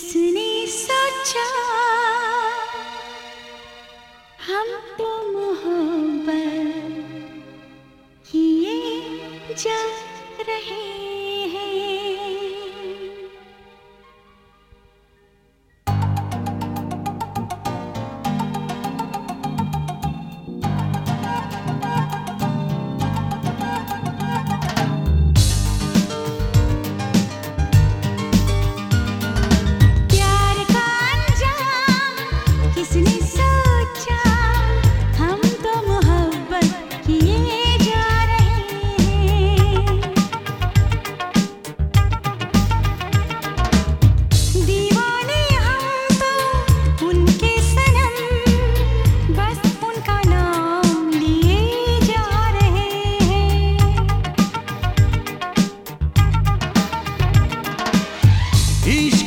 किसने सोचा? हम तो मोहब्बत किए जा रहे He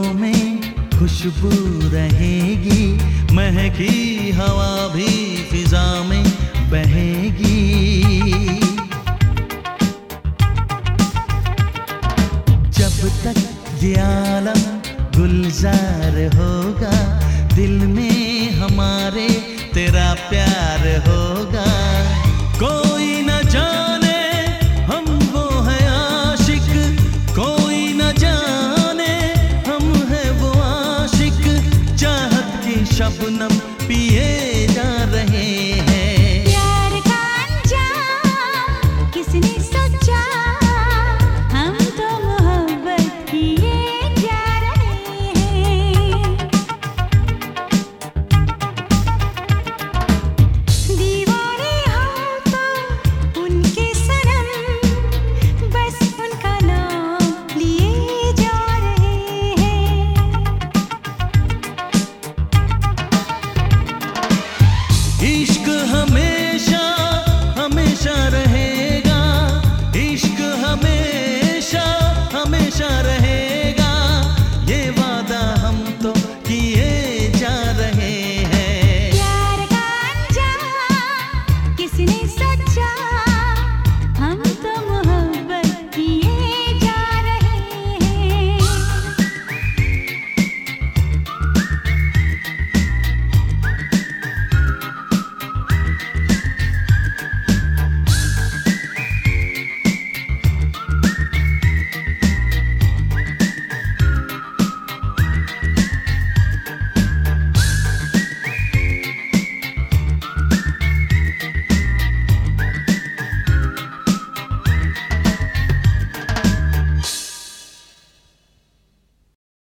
फूलों में खुशबू रहेगी, महकी हवा भी फिजा में बहेगी। जब तक ये आलम गुलजार होगा, दिल में हमारे तेरा प्यार होगा।